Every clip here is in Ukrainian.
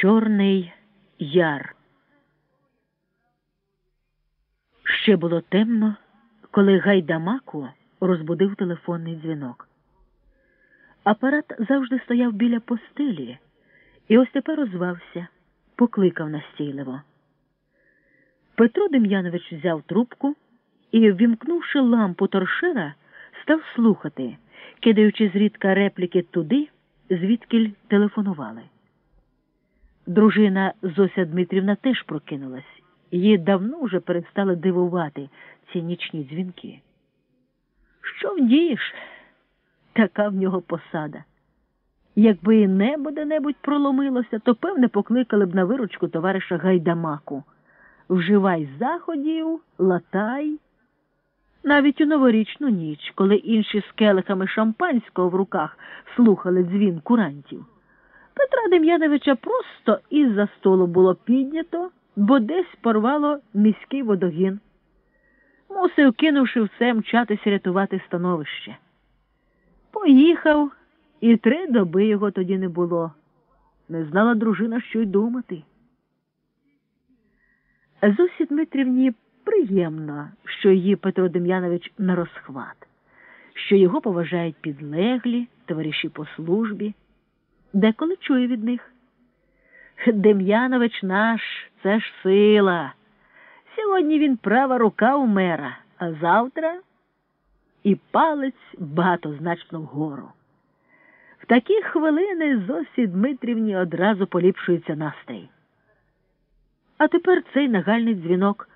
Чорний яр. Ще було темно, коли гайдамаку розбудив телефонний дзвінок. Апарат завжди стояв біля постелі, і ось тепер озвався, покликав настійливо. Петро Дем'янович взяв трубку і, ввімкнувши лампу торшера, став слухати, кидаючи зрідка репліки туди, звідкіль телефонували. Дружина Зося Дмитрівна теж прокинулась. Її давно вже перестали дивувати ці нічні дзвінки. Що вдієш? Така в нього посада. Якби і небо де-небудь проломилося, то певне покликали б на виручку товариша Гайдамаку. Вживай заходів, латай. Навіть у новорічну ніч, коли інші з келихами шампанського в руках слухали дзвін курантів. Петра Дем'яновича просто із-за столу було піднято, бо десь порвало міський водогін. Мусив, кинувши все, мчатися рятувати становище. Поїхав, і три доби його тоді не було. Не знала дружина, що й думати. Зосі Дмитрівні приємно, що її Петро Дем'янович на розхват, що його поважають підлеглі, товариші по службі, деколи чує від них. Дем'янович наш, це ж сила. Сьогодні він права рука у мера, а завтра і палець багатозначно вгору. В такі хвилини Зосі Дмитрівні одразу поліпшується настрій. А тепер цей нагальний дзвінок,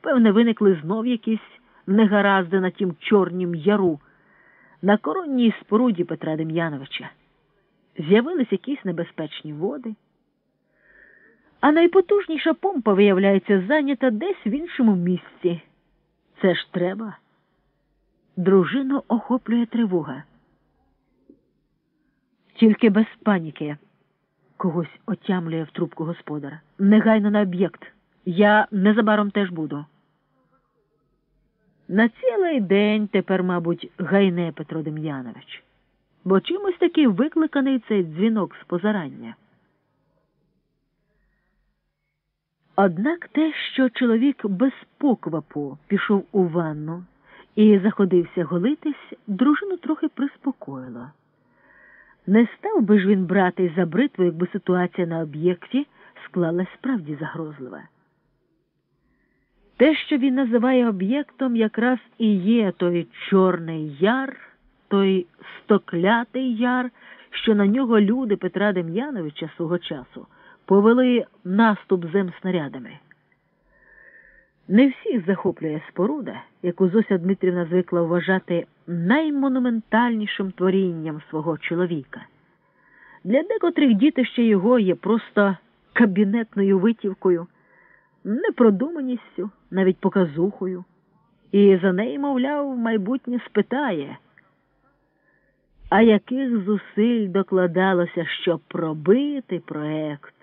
певне, виникли знов якісь негаразди на тім чорнім яру, на коронній споруді Петра Дем'яновича. З'явились якісь небезпечні води. А найпотужніша помпа, виявляється, зайнята десь в іншому місці. Це ж треба. Дружину охоплює тривога. Тільки без паніки. Когось отямлює в трубку господар. Негайно на об'єкт. Я незабаром теж буду. На цілий день тепер, мабуть, гайне Петро Дем'янович, бо чимось такий викликаний цей дзвінок з позарання. Однак те, що чоловік без поквапу пішов у ванну і заходився голитись, дружину трохи приспокоїло. Не став би ж він брати за бритву, якби ситуація на об'єкті склалась справді загрозлива. Те, що він називає об'єктом, якраз і є той Чорний Яр, той стоклятий яр, що на нього люди Петра Дем'яновича свого часу повели наступ земснарядами. Не всіх захоплює споруда, яку Зося Дмитрівна звикла вважати наймонументальнішим творінням свого чоловіка. Для декотрих дітище його є просто кабінетною витівкою, непродуманістю, навіть показухою, і за неї, мовляв, майбутнє спитає. А яких зусиль докладалося, щоб пробити проект,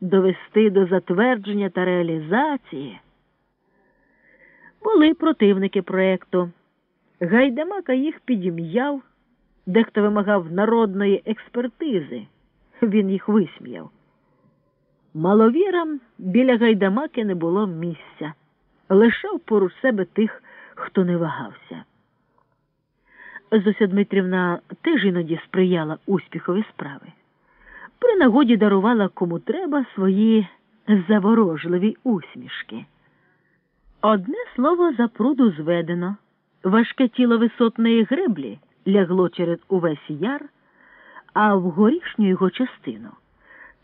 довести до затвердження та реалізації? Були противники проекту. Гайдамака їх підім'яв, дехто вимагав народної експертизи, він їх висміяв. Маловірам біля гайдамаки не було місця, лишав поруч себе тих, хто не вагався. Зося Дмитрівна теж іноді сприяла успіхові справи. При нагоді дарувала кому треба свої заворожливі усмішки. Одне слово за пруду зведено, важке тіло висотної греблі лягло через увесь яр, а в горішню його частину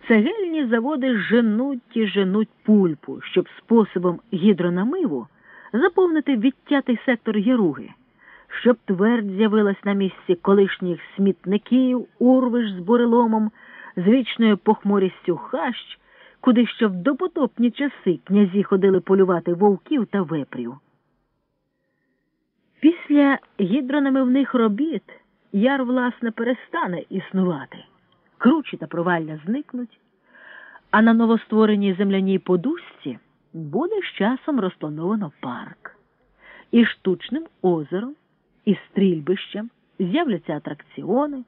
цегельні заводи женуть і женуть пульпу, щоб способом гідронамиву заповнити відтятий сектор яруги, щоб твердь з'явилась на місці колишніх смітників, урвиш з буреломом, з вічною похмурістю хащ куди ще в допотопні часи князі ходили полювати вовків та вепрів. Після гідронамивних робіт яр, власне, перестане існувати, кручі та провалля зникнуть, а на новоствореній земляній подушці буде з часом розплановано парк. І штучним озером, і стрільбищем з'являться атракціони,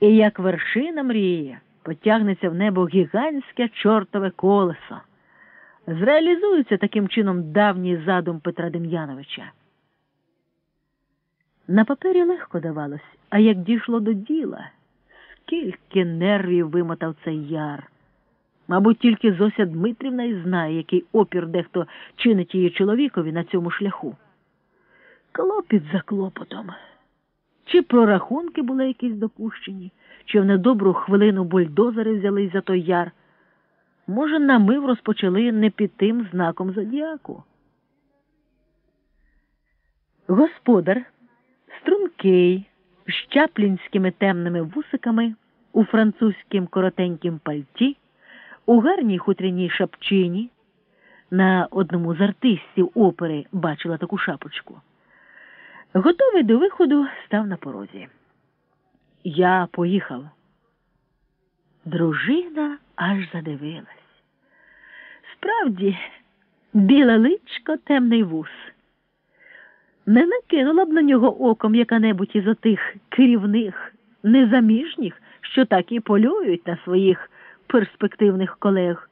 і як вершина мріє потягнеться в небо гігантське чортове колесо. Зреалізується таким чином давній задум Петра Дем'яновича. На папері легко давалось, а як дійшло до діла, скільки нервів вимотав цей яр. Мабуть, тільки Зося Дмитрівна і знає, який опір дехто чинить її чоловікові на цьому шляху. Клопіт за клопотом. Чи прорахунки були якісь допущені, чи в недобру хвилину бульдозери взялись за той яр. Може, намив розпочали не під тим знаком зодіаку. Господар, стрункий, з чаплінськими темними вусиками, у французькім коротенькім пальті, у гарній хутряній шапчині. На одному з артистів опери бачила таку шапочку. Готовий до виходу став на порозі. Я поїхав. Дружина аж задивилась. Справді, біле личко, темний вус. Не накинула б на нього оком яка-небудь із отих керівних, незаміжніх, що так і полюють на своїх перспективних колег.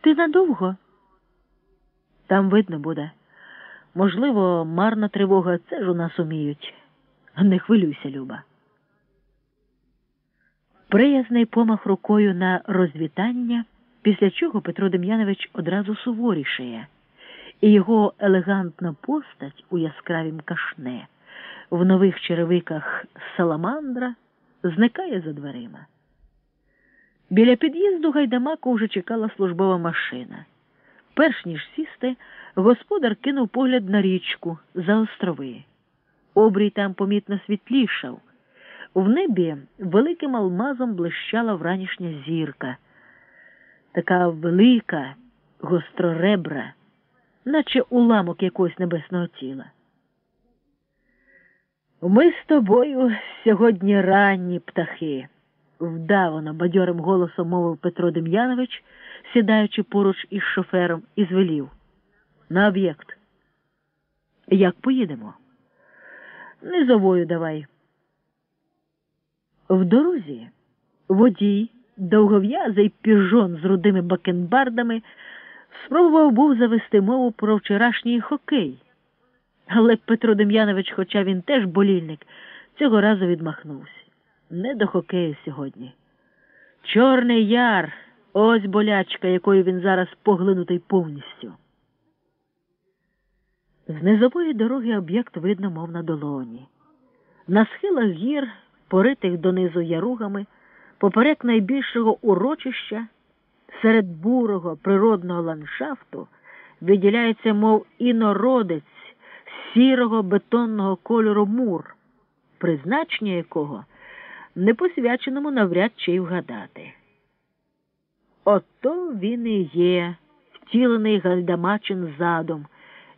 Ти надовго? Там видно буде. Можливо, марна тривога це ж у нас уміють. Не хвилюйся, Люба. Приязний помах рукою на розвітання, після чого Петро Дем'янович одразу суворішає, і його елегантна постать у яскравім кашне, в нових черевиках саламандра зникає за дверима. Біля під'їзду гайдамаку вже чекала службова машина. Перш ніж сісти, господар кинув погляд на річку за острови. Обрій там помітно світлішав. В небі великим алмазом блищала вранішня зірка, така велика, гостроребра, наче уламок якогось небесного тіла. Ми з тобою сьогодні ранні птахи, вдавано бадьорим голосом мовив Петро Дем'янович, сідаючи поруч із шофером, і звелів. На об'єкт. Як поїдемо? Низовою давай. В дорозі водій, довгов'язий піжон з рудими бакенбардами, спробував був завести мову про вчорашній хокей. Але Петро Дем'янович, хоча він теж болільник, цього разу відмахнувся. Не до хокею сьогодні. Чорний яр, ось болячка, якою він зараз поглинутий повністю. З низової дороги об'єкт видно, мов на долоні. На схилах гір, поритих донизу яругами, поперек найбільшого урочища, серед бурого природного ландшафту виділяється, мов інородець сірого бетонного кольору мур, призначення якого непосвяченому навряд чи й вгадати. Ото він і є, втілений гальдамачин задом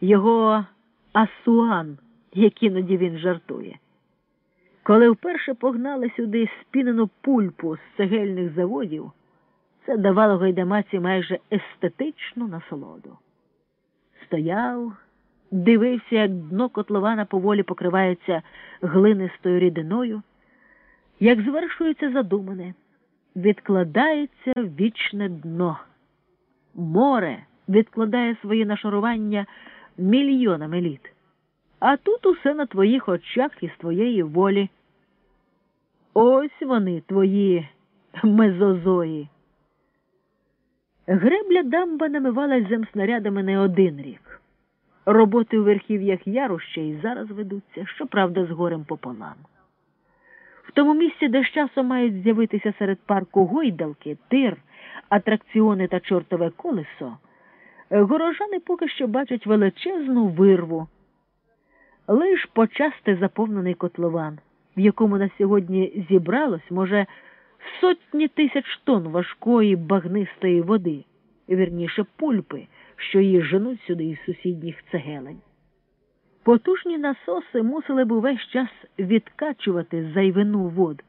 його асуан, як іноді він жартує. Коли вперше погнали сюди спінену пульпу з цегельних заводів, це давало гайдамаці майже естетичну насолоду. Стояв, дивився, як дно котлована поволі покривається глинистою рідиною, як звершується задумане, відкладається вічне дно. Море відкладає свої нашарування мільйонами літ. А тут усе на твоїх очах і з твоєї волі. Ось вони, твої мезозої. Гребля дамба намивалась земснарядами не один рік. Роботи у верхів'ях яру ще й зараз ведуться, щоправда, з горем пополам. В тому місці, де з часом мають з'явитися серед парку гойдалки, тир, атракціони та чортове колесо. Горожани поки що бачать величезну вирву, лиш почасти заповнений котлован, в якому на сьогодні зібралось, може, сотні тисяч тонн важкої багнистої води, вірніше пульпи, що її женуть сюди із сусідніх цегелень. Потужні насоси мусили б увесь час відкачувати зайвину вод,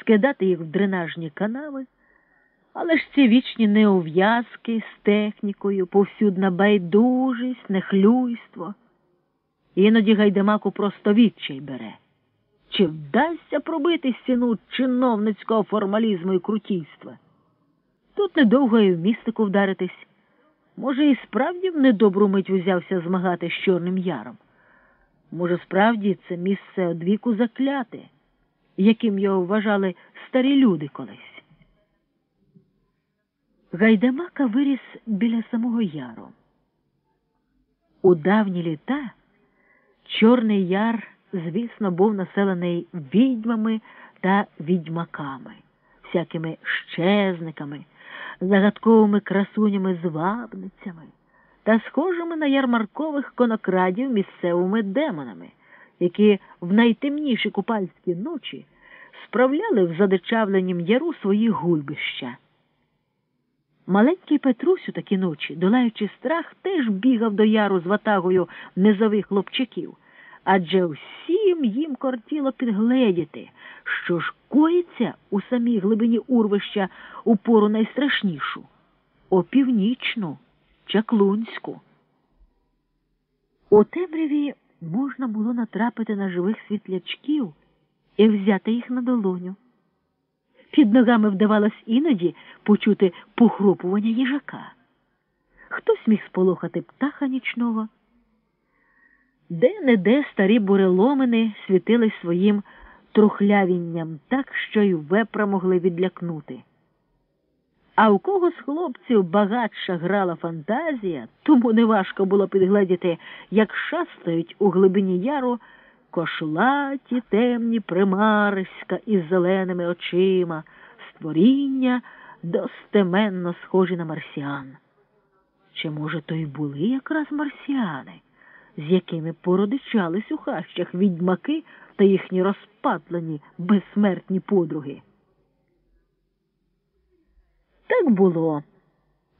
скидати їх в дренажні канави. Але ж ці вічні неув'язки з технікою, повсюдна байдужість, нехлюйство. Іноді гайдамаку просто відчай бере. чи вдасться пробити стіну чиновницького формалізму і крутійства. Тут недовго і в містику вдаритись. Може, і справді в недобру мить узявся змагати з Чорним Яром. Може, справді це місце одвіку закляте, яким його вважали старі люди колись. Гайдамака виріс біля самого яру. У давні літа Чорний Яр, звісно, був населений відьмами та відьмаками, всякими щезниками, загадковими красунями-звабницями та схожими на ярмаркових конокрадів місцевими демонами, які в найтемніші купальські ночі справляли в задичавленім яру свої гульбища. Маленький Петрусь у такі ночі, долаючи страх, теж бігав до яру з ватагою низових хлопчаків, адже всім їм кортіло підгледіти, що ж коїться у самій глибині урвища у пору найстрашнішу опівнічну, чаклунську. У темряві можна було натрапити на живих світлячків і взяти їх на долоню. Під ногами вдавалось іноді почути похропування їжака. Хтось міг сполохати птаха нічного. Де-не-де старі буреломини світили своїм трухлявінням так, що й вепра могли відлякнути. А у кого з хлопців багатша грала фантазія, тому неважко було підгледіти, як шастають у глибині яру кошлаті темні примариська із зеленими очима, створіння достеменно схожі на марсіан. Чи, може, то й були якраз марсіани, з якими породичались у хащах відьмаки та їхні розпатлені безсмертні подруги? Так було.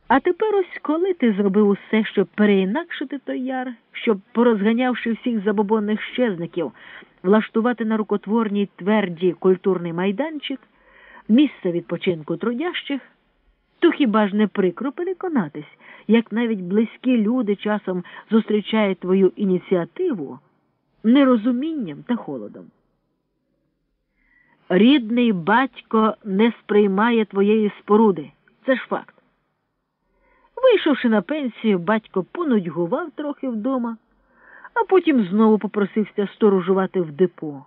А тепер ось коли ти зробив усе, щоб переінакшити той яр, щоб, порозганявши всіх забобонних щезників, влаштувати на рукотворній тверді культурний майданчик, місце відпочинку трудящих, то хіба ж не прикро переконатись, як навіть близькі люди часом зустрічають твою ініціативу нерозумінням та холодом? Рідний батько не сприймає твоєї споруди. Це ж факт. Вийшовши на пенсію, батько понудьгував трохи вдома, а потім знову попросився сторожувати в депо.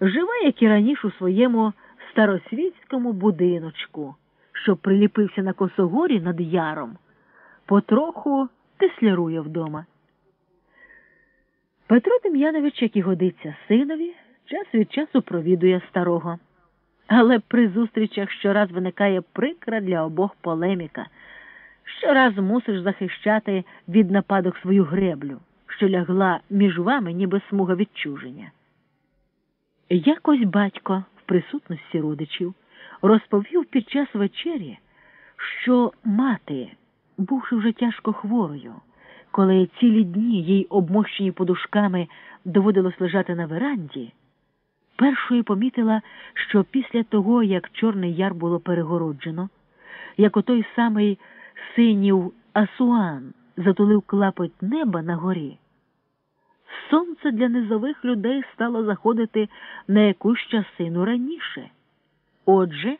Живе, як і раніше у своєму старосвітському будиночку, що приліпився на косогорі над яром, потроху теслярує вдома. Петро Дем'янович, як і годиться синові, час від часу провідує старого. Але при зустрічах щораз виникає прикра для обох полеміка. Щораз мусиш захищати від нападок свою греблю, що лягла між вами, ніби смуга відчуження. Якось батько в присутності родичів розповів під час вечері, що мати, бувши вже тяжко хворою, коли цілі дні їй обмощені подушками доводилось лежати на веранді, першою помітила, що після того, як Чорний Яр було перегороджено, як отой самий синів Асуан затулив клапоть неба на горі, сонце для низових людей стало заходити на якусь часину раніше. Отже,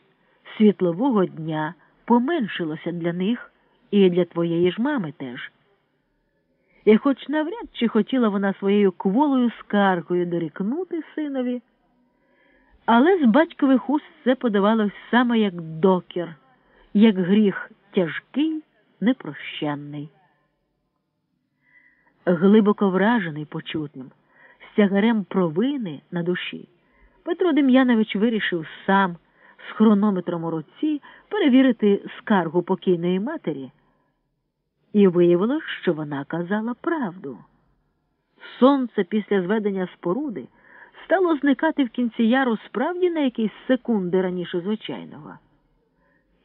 світлового дня поменшилося для них і для твоєї ж мами теж. І хоч навряд чи хотіла вона своєю кволою скаргою дорікнути синові, але з батькових уст це подавалось саме як докір, як гріх тяжкий, непрощенний. Глибоко вражений почутним, з тягарем провини на душі, Петро Дем'янович вирішив сам з хронометром у руці перевірити скаргу покійної матері, і виявилось, що вона казала правду. Сонце після зведення споруди стало зникати в кінці яру справді на якісь секунди раніше звичайного.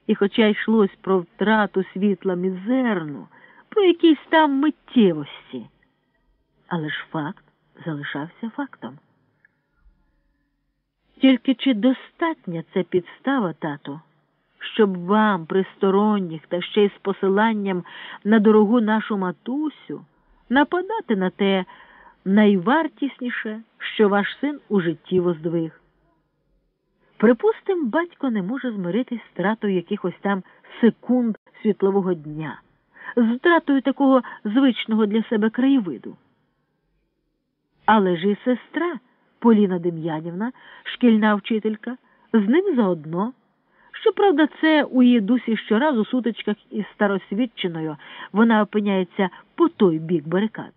І, хоча йшлось про втрату світла мізерну, про якісь там миттєвості, але ж факт залишався фактом. Тільки чи достатня це підстава, тато, щоб вам, присторонніх, та ще й з посиланням на дорогу нашу матусю, нападати на те найвартісніше, що ваш син у житті воздвиг. Припустим, батько не може змиритись з втратою якихось там секунд світлового дня, з втратою такого звичного для себе краєвиду. Але ж і сестра Поліна Дем'янівна, шкільна вчителька, з ним заодно. Щоправда, це у її дусі щораз у сутичках із старосвідченою вона опиняється по той бік барикад.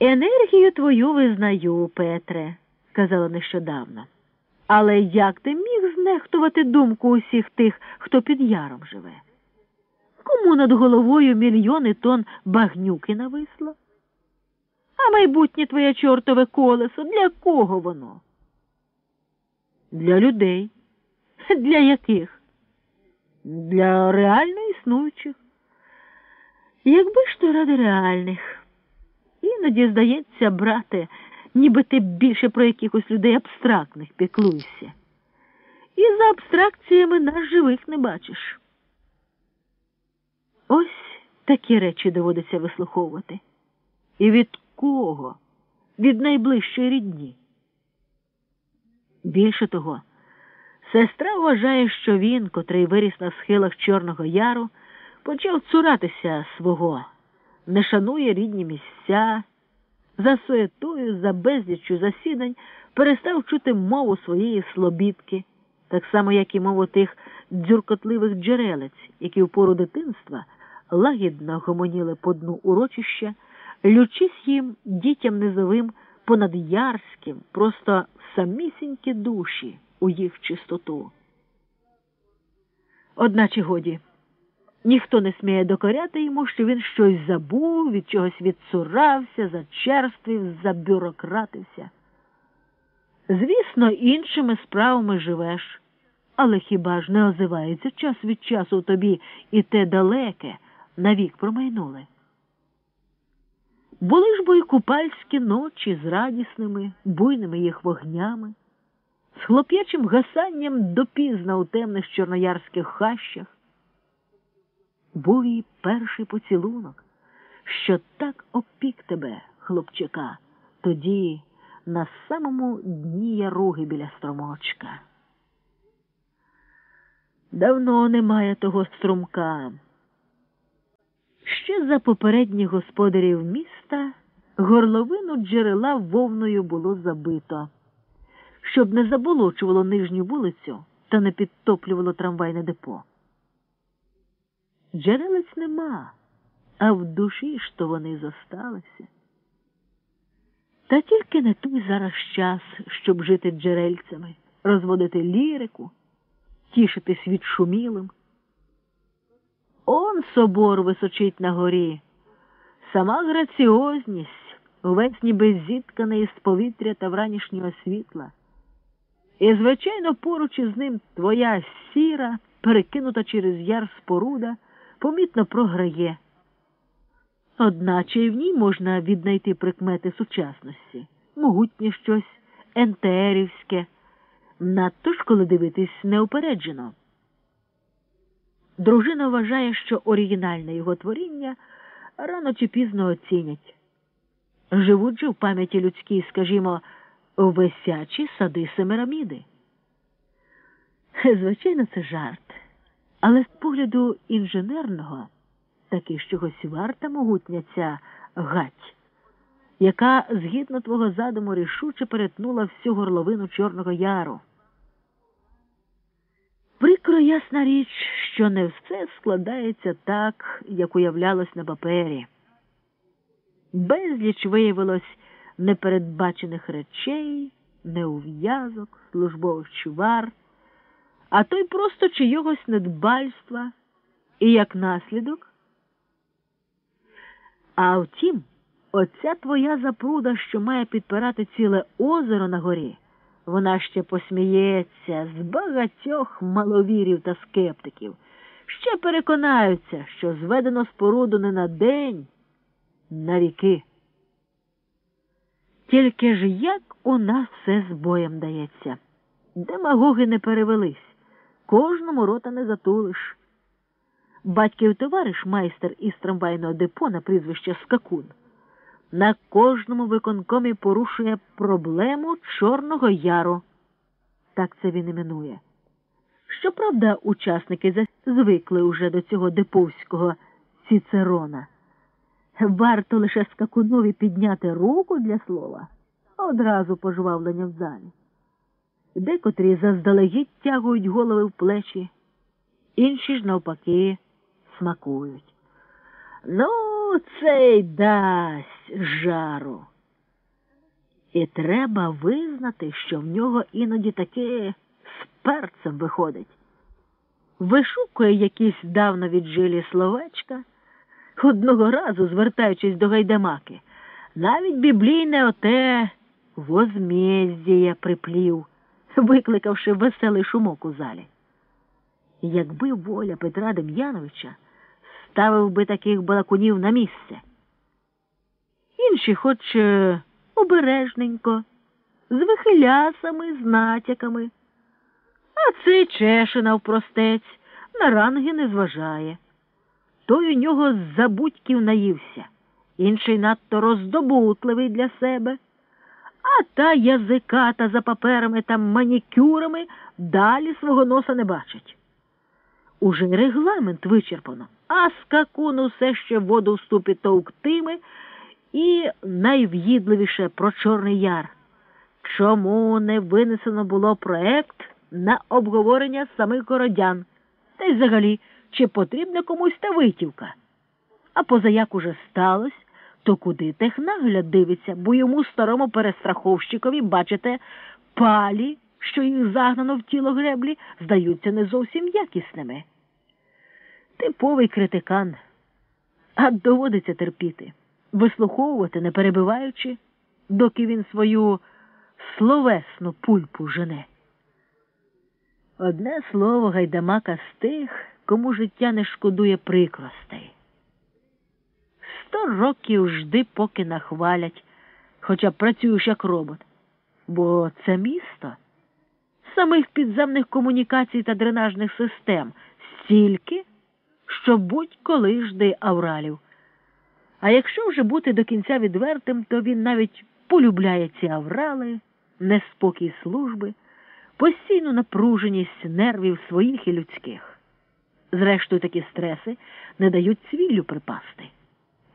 Енергію твою визнаю, Петре, казала нещодавно. Але як ти міг знехтувати думку усіх тих, хто під яром живе? Кому над головою мільйони тонн багнюки нависло? А майбутнє твоє чортове колесо для кого воно? Для людей. Для яких? Для реально існуючих. Якби ж то ради реальних. Іноді здається, брате, ніби ти більше про якихось людей абстрактних піклуєшся. І за абстракціями нас живих не бачиш. Ось такі речі доводиться вислуховувати. І від кого? Від найближчої рідні. Більше того, сестра вважає, що він, котрий виріс на схилах Чорного Яру, почав цуратися свого, не шанує рідні місця, за суетою, за безліччю засідань перестав чути мову своєї слобідки, так само, як і мову тих дзюркотливих джерелець, які в пору дитинства лагідно гомоніли по дну урочища, лючись їм дітям низовим понад ярським, просто самісінькі душі у їх чистоту. Одначе годі, ніхто не сміє докоряти йому, що він щось забув, від чогось відцурався, зачерствів, забюрократився. Звісно, іншими справами живеш, але хіба ж не озивається час від часу тобі і те далеке навік промайнуле? Були ж бо й купальські ночі з радісними, буйними їх вогнями, з хлоп'ячим гасанням допізна у темних чорноярських хащах. Був їй перший поцілунок, що так опік тебе, хлопчика, тоді на самому дні яруги біля струмочка. Давно немає того струмка. Ще за попередніх господарів міста горловину джерела вовною було забито, щоб не заболочувало нижню вулицю та не підтоплювало трамвайне депо. Джерелець нема, а в душі ж то вони зосталися. Та тільки не той зараз час, щоб жити джерельцями, розводити лірику, тішитись відшумілим. Он собор височить на горі, сама граціозність, увесь ніби зітканий з повітря та вранішнього світла. І, звичайно, поруч із ним твоя сіра, перекинута через яр споруда, помітно програє. Одначе і в ній можна віднайти прикмети сучасності, могутнє щось, ентерівське, надто ж коли дивитись неупереджено. Дружина вважає, що оригінальне його творіння рано чи пізно оцінять. Живуть же в пам'яті людській, скажімо, висячі сади Семираміди. Звичайно, це жарт, але з погляду інженерного таки чогось варта могутня ця гать, яка, згідно твого задуму, рішуче перетнула всю горловину Чорного Яру. Прикро ясна річ, що не все складається так, як уявлялось на папері. Безліч виявилось непередбачених речей, неув'язок, службових чувар, а то й просто чийогось недбальства, і як наслідок. А втім, оця твоя запруда, що має підпирати ціле озеро на горі. Вона ще посміється з багатьох маловірів та скептиків, ще переконаються, що зведено споруду не на день, на віки. Тільки ж як у нас все з боєм дається, демагоги не перевелись, кожному рота не затулиш. батьків товариш майстер із трамвайного депо на прізвище Скакун, на кожному виконкомі порушує проблему Чорного Яру. Так це він іменує. Щоправда, учасники звикли уже до цього деповського цицерона. Варто лише скакунові підняти руку для слова, одразу пожвавлення в залі. Декотрі заздалегідь тягують голови в плечі, інші ж навпаки смакують. Ну, цей дасть жару. І треба визнати, що в нього іноді таки з перцем виходить. Вишукує якісь давно віджилі словечка, одного разу, звертаючись до гайдамаки, навіть біблійне оте возмездіє приплів, викликавши веселий шумок у залі. Якби воля Петра Дем'яновича ставив би таких балакунів на місце. Інші, хоч е, обережненько, з вихилясами, з натяками. А цей чеше навпростець, на ранги не зважає. Той у нього з забудьків наївся, інший надто роздобутливий для себе. А та язиката за паперами та манікюрами далі свого носа не бачить. Уже й регламент вичерпано, а скакун усе ще воду в ступі товктиме і найв'їдливіше про Чорний Яр. Чому не винесено було проект на обговорення самих городян? Та й взагалі, чи потрібна комусь та витівка? А позаяк уже сталося, то куди технагляд дивиться, бо йому старому перестраховщикові, бачите, палі, що їх загнано в тіло греблі, здаються не зовсім якісними. Типовий критикан, а доводиться терпіти, вислуховувати, не перебиваючи, доки він свою словесну пульпу жене. Одне слово гайдамака з тих, кому життя не шкодує прикростей. Сто років жди, поки нахвалять, хоча працюєш як робот. Бо це місто самих підземних комунікацій та дренажних систем стільки, що будь-коли жди авралів. А якщо вже бути до кінця відвертим, то він навіть полюбляє ці аврали, неспокій служби, постійну напруженість нервів своїх і людських. Зрештою, такі стреси не дають цвіллю припасти.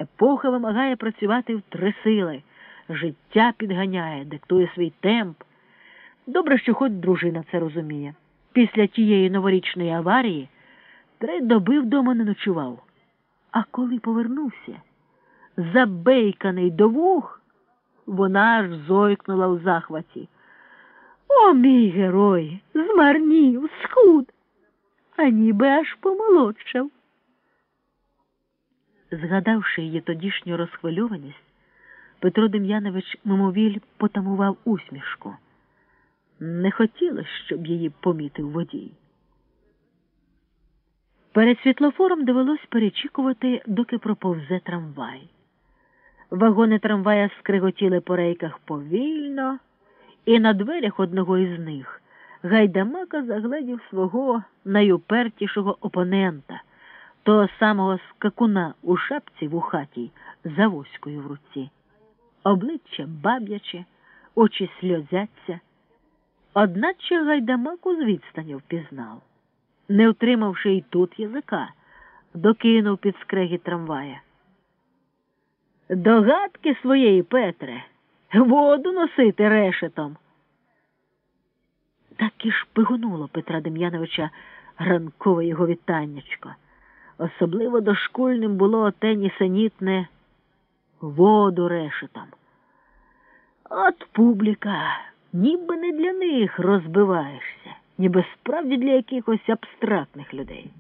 Епоха вимагає працювати в три сили, життя підганяє, диктує свій темп. Добре, що хоч дружина це розуміє. Після тієї новорічної аварії три доби вдома не ночував. А коли повернувся, забейканий до вух, вона аж зойкнула у захваті. О, мій герой, змарнів, схуд, а ніби аж помолодшав. Згадавши її тодішню розхвильованість, Петро Дем'янович мимовіль потамував усмішку. Не хотілося, щоб її помітив водій. Перед світлофором довелось перечікувати, доки проповзе трамвай. Вагони трамвая скриготіли по рейках повільно, і на дверях одного із них гайдамака загледів свого найупертішого опонента того самого скакуна у шапці в хаті за воською в руці. Обличчя баб'яче, очі сльозяться. Одначе гайдамаку з відстані впізнав. Не втримавши й тут язика, докинув під скрегі трамвая. Догадки своєї, Петре, воду носити решетом. Так і шпигонуло Петра Дем'яновича ранкове його вітаннячко. Особливо дошкульним було те нісенітне воду решетом. От публіка, ніби не для них розбиваєшся, ніби справді для якихось абстрактних людей.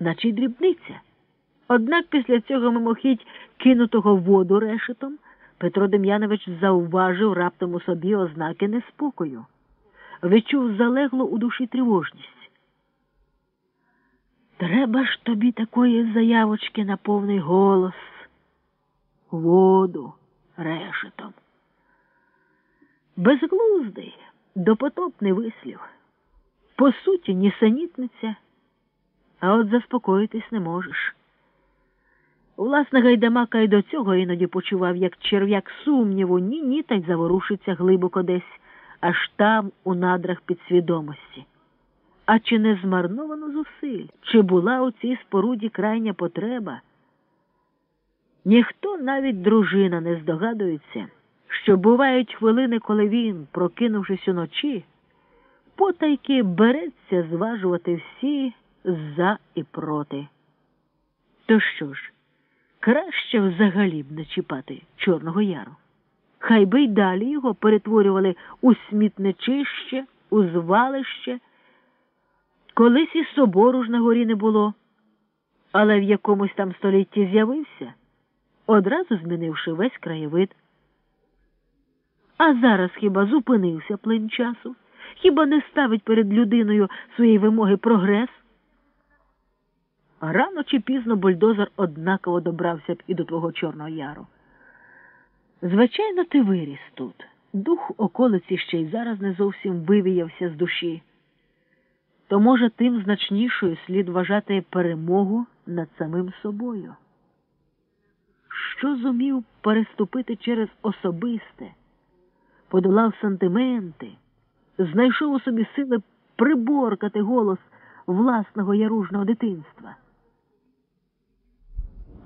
Наче й дрібниця. Однак після цього мимохідь кинутого воду решетом Петро Дем'янович зауважив раптом у собі ознаки неспокою, відчув залеглу у душі тривожність. Треба ж тобі такої заявочки на повний голос, воду решетом. Безглуздий, допотопний вислів, по суті, нісенітниця, а от заспокоїтись не можеш. Власне, гайдамака й до цього іноді почував, як черв'як сумніву, ні ні та й заворушиться глибоко десь, аж там, у надрах підсвідомості. А чи не змарновано зусиль, чи була у цій споруді крайня потреба? Ніхто, навіть дружина, не здогадується, що бувають хвилини, коли він, прокинувшись уночі, потайки береться зважувати всі за і проти. То що ж, краще взагалі б не чіпати Чорного Яру. Хай би й далі його перетворювали у смітничище, у звалище. Колись і собору ж на горі не було, але в якомусь там столітті з'явився, одразу змінивши весь краєвид. А зараз хіба зупинився плин часу? Хіба не ставить перед людиною своєї вимоги прогрес? Рано чи пізно бульдозер однаково добрався б і до твого Чорного Яру. Звичайно, ти виріс тут. Дух околиці ще й зараз не зовсім вивіявся з душі. То, може, тим значнішою слід вважати перемогу над самим собою. Що зумів переступити через особисте, подолав сантименти, знайшов у собі сили приборкати голос власного яружного дитинства.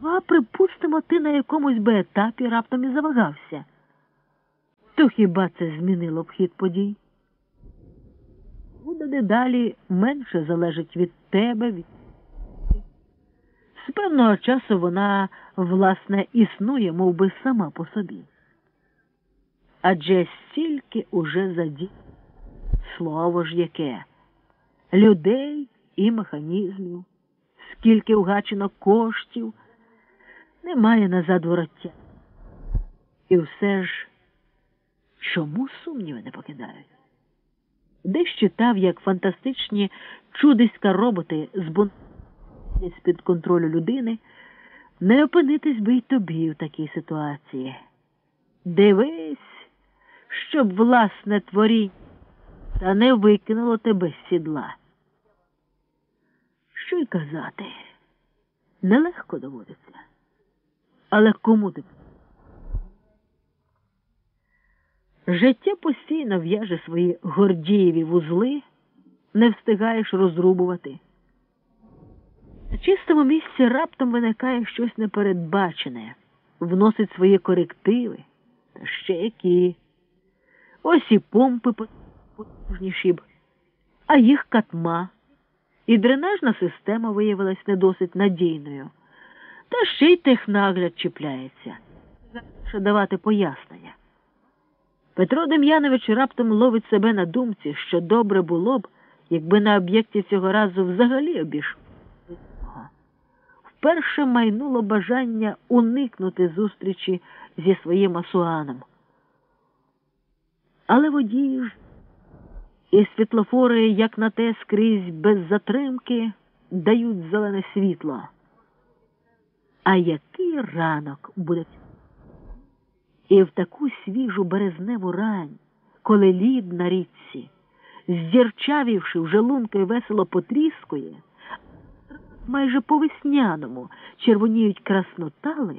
А припустимо, ти на якомусь би етапі раптом і завагався. То хіба це змінило б хід подій? Буде дедалі менше залежить від тебе. Від... З певного часу вона, власне, існує мов би, сама по собі. Адже стільки уже заді, слово ж яке, людей і механізмів, скільки вгачено коштів, немає назад вороття. І все ж чому сумніви не покидають? Десь читав, як фантастичні чудиська роботи збун з-під контролю людини, не опинитись би й тобі в такій ситуації. Дивись, щоб власне творіння та не викинуло тебе з сідла. Що й казати, нелегко доводиться. Але кому ти? Життя постійно в'яже свої гордієві вузли, не встигаєш розрубувати. На чистому місці раптом виникає щось непередбачене, вносить свої корективи, та ще які. Ось і помпи потужніші б, а їх катма, і дренажна система виявилась не досить надійною, та ще й технагляд чіпляється, давати пояснення. Петро Дем'янович раптом ловить себе на думці, що добре було б, якби на об'єкті цього разу взагалі обійшов. Вперше майнуло бажання уникнути зустрічі зі своїм асуаном. Але водії ж і світлофори, як на те, скрізь без затримки, дають зелене світло. А який ранок буде? І в таку свіжу березневу рань, коли лід на річці, зірчавівши в желунки весело потріскує, майже по весняному червоніють краснотали,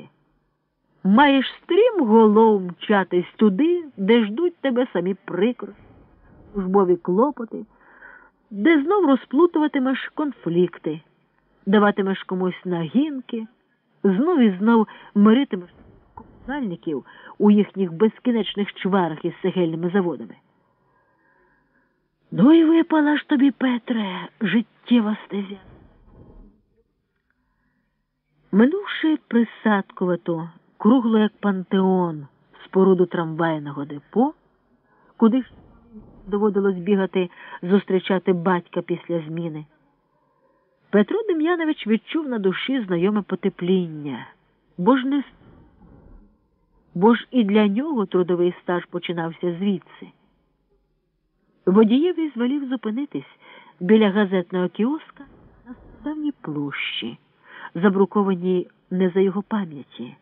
маєш стрім голов мчатись туди, де ждуть тебе самі прикрості, службові клопоти, де знов розплутуватимеш конфлікти, даватимеш комусь нагінки, знов і знов миритимеш комунальників у їхніх безкінечних чварах із сегельними заводами. Ну і випала ж тобі, Петре, життєва стезя. Минувши присадковато, кругло як пантеон, споруду трамвайного депо, куди ж доводилось бігати зустрічати батька після зміни, Петро Дем'янович відчув на душі знайоме потепління, бо ж не бо ж і для нього трудовий стаж починався звідси. Водієві звелів зупинитись біля газетного кіоска на давній площі, забрукованій не за його пам'яті.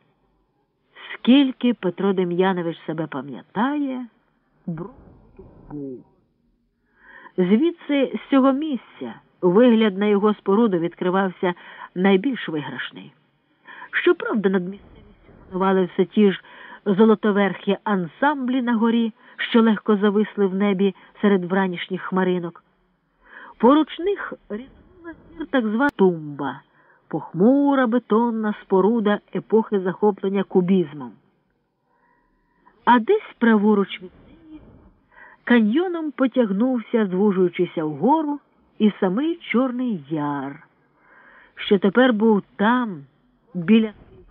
Скільки Петро Дем'янович себе пам'ятає, був. Звідси з цього місця вигляд на його споруду відкривався найбільш виграшний. Щоправда, над місцевістю панували все ті ж золотоверхі ансамблі на горі, що легко зависли в небі серед вранішніх хмаринок. Поруч них різнула так звана тумба, похмура бетонна споруда епохи захоплення кубізмом. А десь праворуч від неї каньйоном потягнувся, звужуючися вгору, і самий Чорний Яр, що тепер був там, біля своїх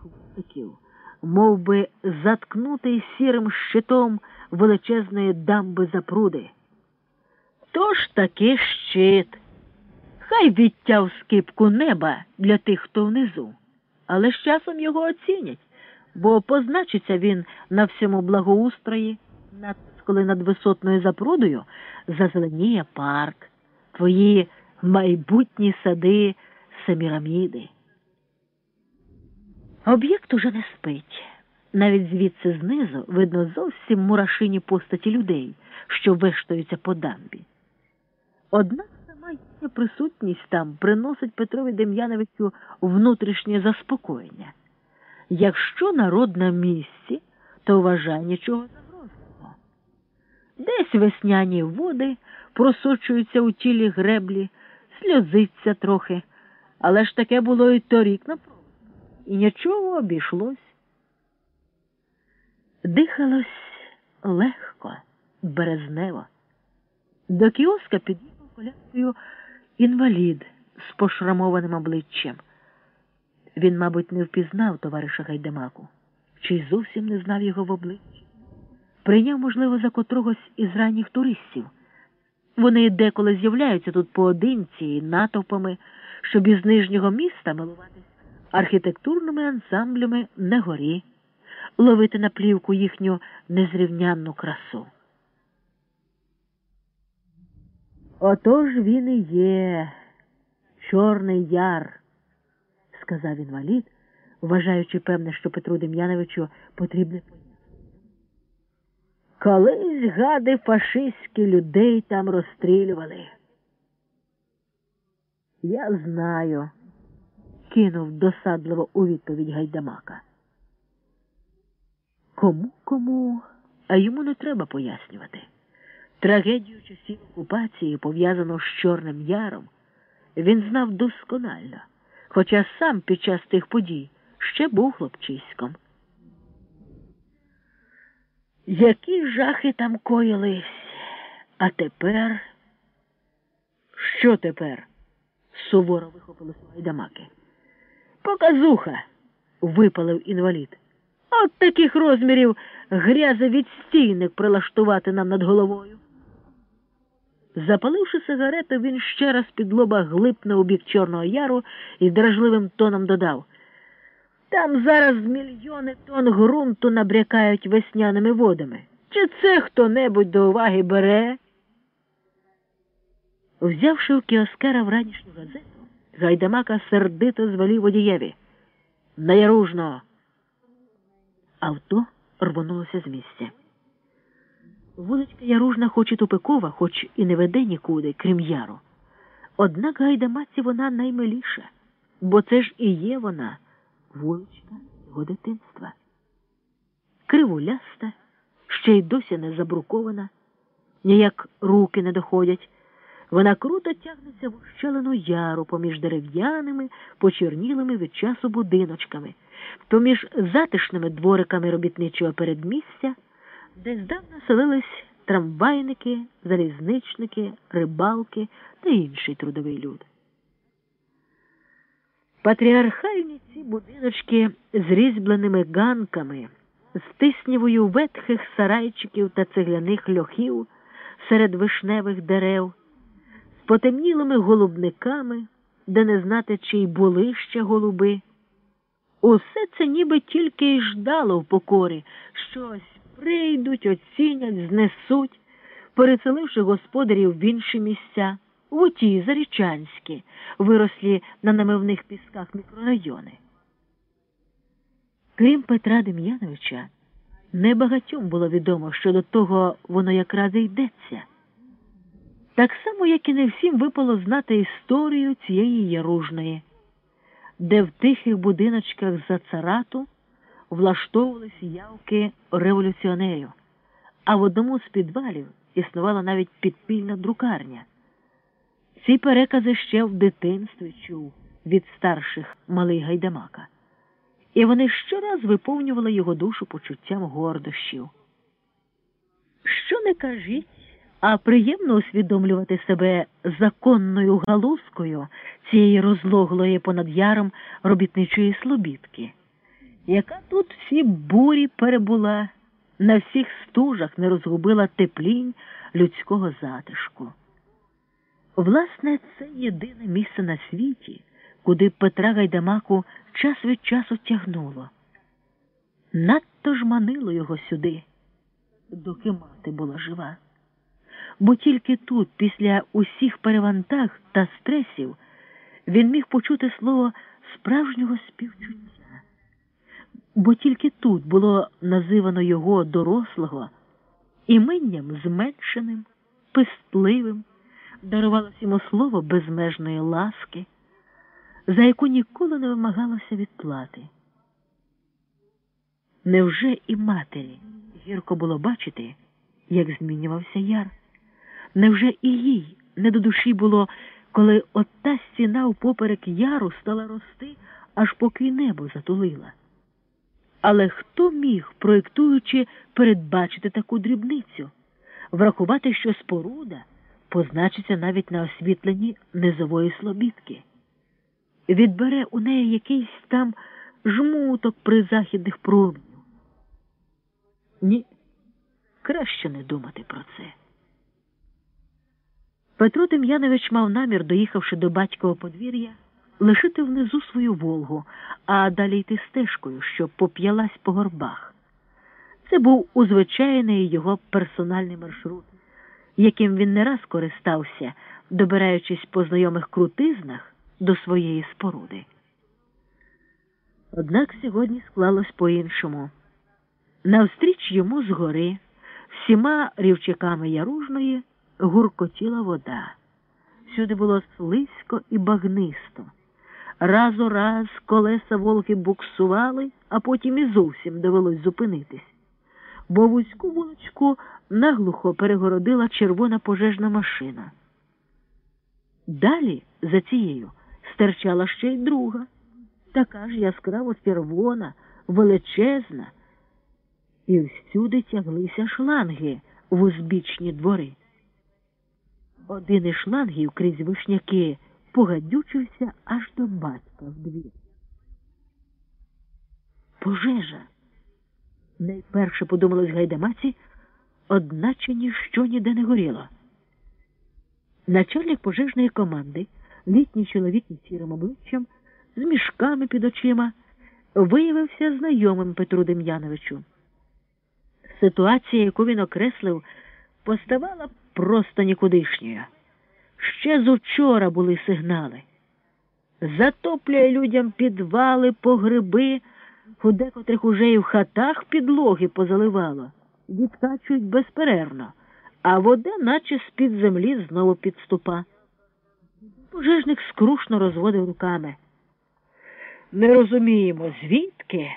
мов би заткнутий сірим щитом величезної дамби запруди. Тож таки щит. Хай відтяв скипку неба для тих, хто внизу, але з часом його оцінять, бо позначиться він на всьому благоустрої, коли над висотною запрудою зазеленіє парк, твої майбутні сади Семіраміди. Об'єкт уже не спить. Навіть звідси знизу видно зовсім мурашині постаті людей, що вештаються по дамбі. Однак сама їхня присутність там приносить Петрові Дем'яновичу внутрішнє заспокоєння. Якщо народ на місці, то вважає нічого загрозливого. Десь весняні води просочуються у тілі греблі, сльозиться трохи, але ж таке було і торік на і нічого обійшлось. Дихалось легко, березнево. До кіоска під'їхав коляскою інвалід з пошрамованим обличчям. Він, мабуть, не впізнав товариша Гайдамаку, чи й зовсім не знав його в обличчі. Прийняв, можливо, за котрогось із ранніх туристів. Вони деколи з'являються тут поодинці і натовпами, щоб із нижнього міста милуватись архітектурними ансамблями на горі, ловити на плівку їхню незрівнянну красу. Отож він і є, Чорний яр, сказав інвалід, вважаючи певне, що Петру Дем'яновичу потрібне. Колись гади фашистські людей там розстрілювали. Я знаю, кинув досадливо у відповідь Гайдамака. Кому кому, а йому не треба пояснювати. Трагедію часів окупації, пов'язану з Чорним Яром, він знав досконально, хоча сам під час тих подій ще був хлопчиськом. Які жахи там коїлись, а тепер? Що тепер? суворо вихопилися гайдамаки. Показуха, випалив інвалід. От таких розмірів грязовідстійник прилаштувати нам над головою. Запаливши сигарету, він ще раз під лоба глипне у бік Чорного Яру і дражливим тоном додав. Там зараз мільйони тонн ґрунту набрякають весняними водами. Чи це хто-небудь до уваги бере? Взявши у кіоскера вранішню газету, Гайдамака сердито звелів водієві. Наяружно. Авто рвонулося з місця. Вуличка Яружна, хоч і тупикова, хоч і не веде нікуди, крім яру. Однак гайдамаці вона наймиліша, бо це ж і є вона, вуличка його дитинства. Кривуляста, ще й досі не забрукована, ніяк руки не доходять. Вона круто тягнеться в ущелину яру поміж дерев'яними, почернілими від часу будиночками, поміж затишними двориками робітничого передмістя, де здавна селились трамвайники, залізничники, рибалки та інший трудовий люд. Патріархальні ці будиночки з різьбленими ганками, з тиснівою ветхих сарайчиків та цегляних льохів серед вишневих дерев потемнілими голубниками, де не знати, чи й були ще голуби. Усе це ніби тільки й ждало в покорі, щось прийдуть, оцінять, знесуть, переселивши господарів в інші місця, в оті зарічанські, вирослі на намивних пісках мікрорайони. Крім Петра Дем'яновича, небагатьом було відомо, що до того воно якраз і йдеться. Так само, як і не всім випало знати історію цієї яружної, де в тихих будиночках за царату влаштовувались явки революціонерів, а в одному з підвалів існувала навіть підпільна друкарня. Ці перекази ще в дитинстві чув від старших малий гайдамака, і вони щораз виповнювали його душу почуттям гордощів. Що не кажіть, а приємно усвідомлювати себе законною галузкою цієї розлоглої понад яром робітничої слобідки, яка тут всі бурі перебула, на всіх стужах не розгубила теплінь людського затишку. Власне, це єдине місце на світі, куди Петра Гайдамаку час від часу тягнуло. Надто ж манило його сюди, доки мати була жива. Бо тільки тут, після усіх перевантаг та стресів, він міг почути слово справжнього співчуття. Бо тільки тут було називано його дорослого іменням зменшеним, пестливим дарувалось йому слово безмежної ласки, за яку ніколи не вимагалося відплати. Невже і матері гірко було бачити, як змінювався яр? Невже і їй не до душі було, коли от та стіна впоперек яру стала рости, аж поки небо затулила? Але хто міг, проєктуючи, передбачити таку дрібницю, врахувати, що споруда? позначиться навіть на освітленні низової слобідки, відбере у неї якийсь там жмуток при західних променів. Ні, краще не думати про це. Петро Дем'янович мав намір, доїхавши до батькового подвір'я, лишити внизу свою Волгу, а далі йти стежкою, що поп'ялась по горбах. Це був узвичайний його персональний маршрут яким він не раз користався, добираючись по знайомих крутизнах до своєї споруди. Однак сьогодні склалось по-іншому. Навстріч йому згори, всіма рівчаками яружної, гуркотіла вода. Всюди було слизько і багнисто. Раз у раз колеса волки буксували, а потім і зовсім довелось зупинитись бо вузьку вуличку наглухо перегородила червона пожежна машина. Далі за цією стирчала ще й друга, така ж яскраво червона, величезна, і всюди тяглися шланги в узбічні двори. Один із шлангів крізь вишняки погадючився аж до батька в двір. Пожежа. Найперше подумалось гайдамаці, одначе ніщо ніде не горіло. Начальник пожежної команди, літній чоловік із сірим обличчям, з мішками під очима, виявився знайомим Петру Дем'яновичу. Ситуація, яку він окреслив, поставала просто нікудишньою. Ще з учора були сигнали. Затоплює людям підвали, погреби у декотрих уже і в хатах підлоги позаливало, відкачують безперервно, а вода, наче з-під землі, знову підступа. Пожежник скрушно розводив руками. Не розуміємо, звідки?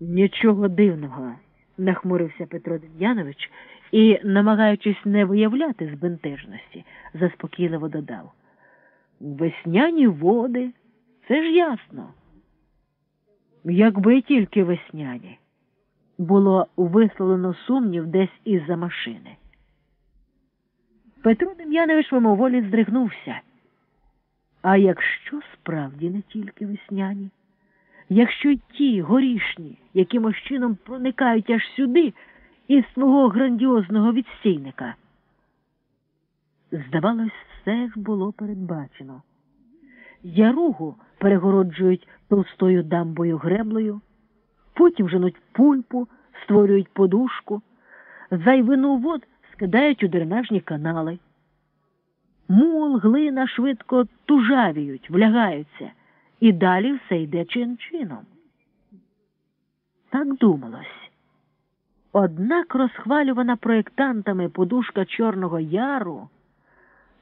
Нічого дивного, нахмурився Петро Дем'янович і, намагаючись не виявляти збентежності, заспокійливо додав. Весняні води, це ж ясно. Якби тільки весняні, було висловлено сумнів десь із за машини. Петро Дем'янович мимоволі здригнувся. А якщо справді не тільки весняні, якщо ті горішні якимось чином проникають аж сюди із свого грандіозного відстійника, здавалось, все ж було передбачено. Яругу перегороджують товстою дамбою греблею, потім женуть пульпу, створюють подушку, зайвину вод скидають у дренажні канали. Мул, глина швидко тужавіють, влягаються, і далі все йде чин-чином. Так думалось. Однак розхвалювана проєктантами подушка Чорного Яру.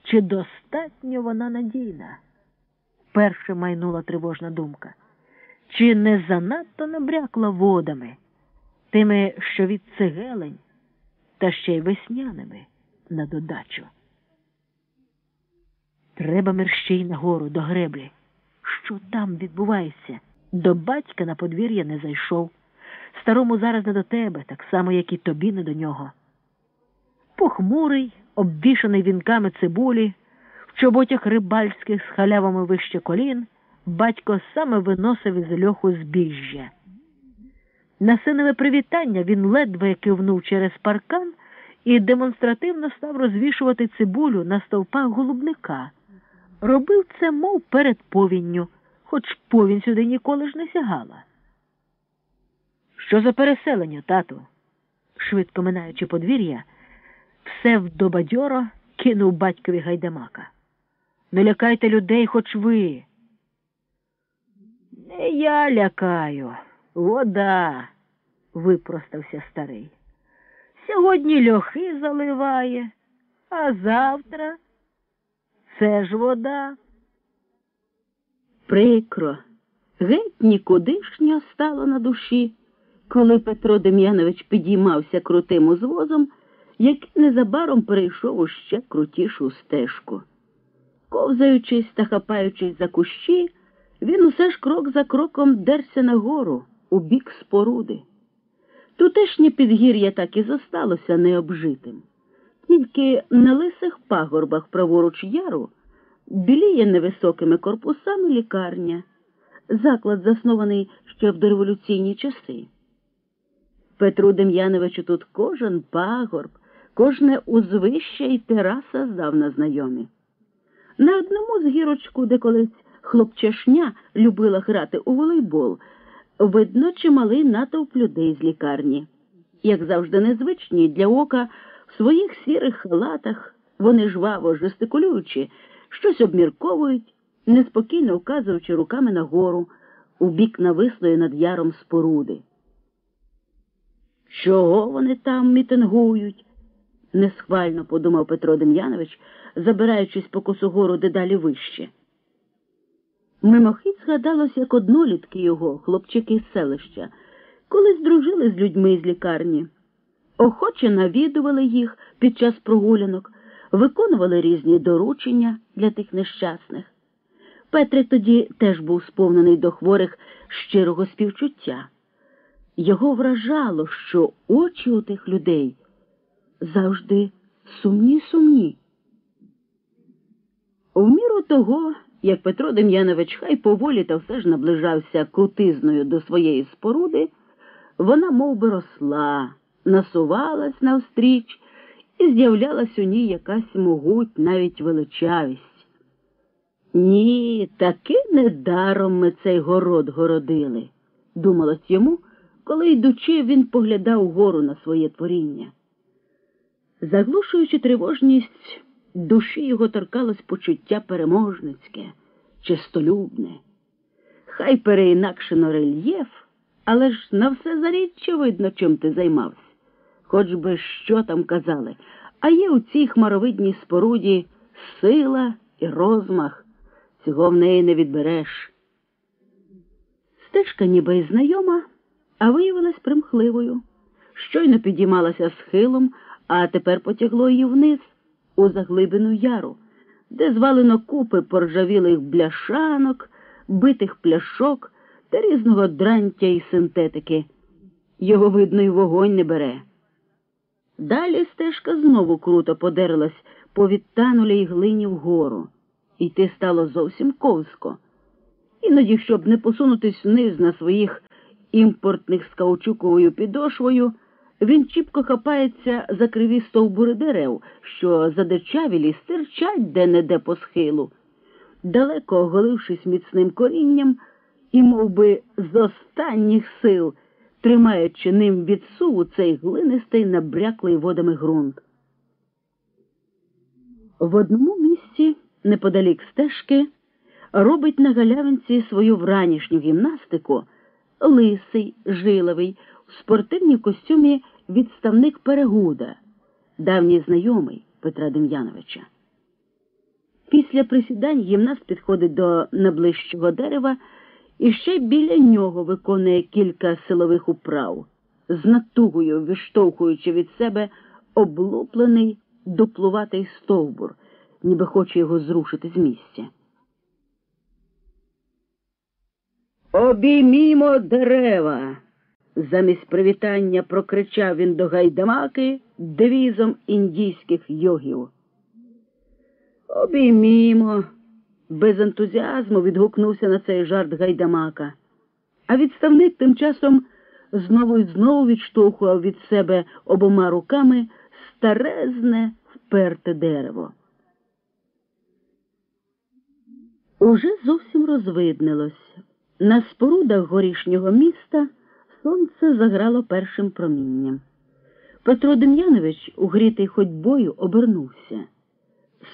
чи достатньо вона надійна? Перше майнула тривожна думка. Чи не занадто набрякла водами, тими, що від цегелень, та ще й весняними на додачу? Треба мерщій нагору до греблі. Що там відбувається? До батька на подвір'я не зайшов. Старому зараз не до тебе, так само, як і тобі не до нього. Похмурий, обвішаний вінками цибулі, в чоботях рибальських з халявами вище колін, батько саме виносив із льоху збіжжя. На синове привітання він ледве кивнув через паркан і демонстративно став розвішувати цибулю на стовпах голубника. Робив це, мов перед повінню, хоч повінь сюди ніколи ж не сягала. Що за переселення, тату? швидко минаючи подвір'я, все вдобадьоро кинув батькові гайдамака. Не лякайте людей, хоч ви. Не я лякаю, вода, випростався старий. Сьогодні льохи заливає, а завтра це ж вода. Прикро, геть нікудишньо стало на душі, коли Петро Дем'янович підіймався крутим узвозом, який незабаром перейшов у ще крутішу стежку. Ковзаючись та хапаючись за кущі, він усе ж крок за кроком дерся нагору у бік споруди. Тутешнє підгір'я так і зосталося необжитим. Тільки на лисих пагорбах праворуч яру біліє невисокими корпусами лікарня, заклад заснований ще в дореволюційні часи. Петру Дем'яновичу тут кожен пагорб, кожне узвище і тераса здавна знайомі. На одному з гірочку, де колись хлопчашня любила грати у волейбол, видно чималий натовп людей з лікарні. Як завжди незвичні для ока, в своїх сірих халатах вони жваво жестикулюючи, щось обмірковують, неспокійно вказуючи руками нагору, у бік навислої над яром споруди. Чого вони там мітингують? несхвально подумав Петро Дем'янович, забираючись по косогору дедалі вище. Мимохід згадалось, як однолітки його, хлопчики з селища, колись дружили з людьми з лікарні, охоче навідували їх під час прогулянок, виконували різні доручення для тих нещасних. Петрик тоді теж був сповнений до хворих щирого співчуття. Його вражало, що очі у тих людей завжди сумні сумні. В міру того, як Петро Дем'янович хай поволі та все ж наближався крутизною до своєї споруди, вона мов би, росла, насувалась навстріч і з'являлась у ній якась могуть, навіть величавість. Ні, таки недаром ми цей город городили, думалось йому, коли йдучи, він поглядав угору на своє творіння. Заглушуючи тривожність, душі його торкалось почуття переможницьке, чистолюбне. Хай переінакшено рельєф, але ж на все заріччя видно, чим ти займався. Хоч би що там казали, а є у цій хмаровидній споруді сила і розмах, цього в неї не відбереш. Стежка ніби й знайома, а виявилась примхливою. Щойно підіймалася схилом, а тепер потягло її вниз, у заглибину яру, де звалено купи поржавілих бляшанок, битих пляшок та різного дрантя і синтетики. Його, видно, й вогонь не бере. Далі стежка знову круто подерлась по відтанулій глині вгору. Йти стало зовсім ковзко. Іноді, щоб не посунутись вниз на своїх імпортних з каучуковою підошвою, він чіпко хапається за криві стовбури дерев, що задичавілі стирчать де-не-де по схилу, далеко оголившись міцним корінням і мов би, з останніх сил, тримаючи ним від суву цей глинистий набряклий водами ґрунт. В одному місці, неподалік стежки, робить на галявинці свою вранішню гімнастику лисий, жиловий, в спортивній костюмі відставник Перегуда, давній знайомий Петра Дем'яновича. Після присідань гімнаст підходить до найближчого дерева і ще біля нього виконує кілька силових управ, з натугою відштовхуючи від себе облуплений дуплуватий стовбур, ніби хоче його зрушити з місця. Обіймімо дерева. Замість привітання прокричав він до гайдамаки девізом індійських йогів. Обіймімо. Без ентузіазму відгукнувся на цей жарт гайдамака. А відставник тим часом знову і знову відштовхував від себе обома руками старезне вперте дерево. Уже зовсім розвиднилось. На спорудах горішнього міста сонце заграло першим промінням. Петро Дем'янович, угрітий ходьбою, обернувся.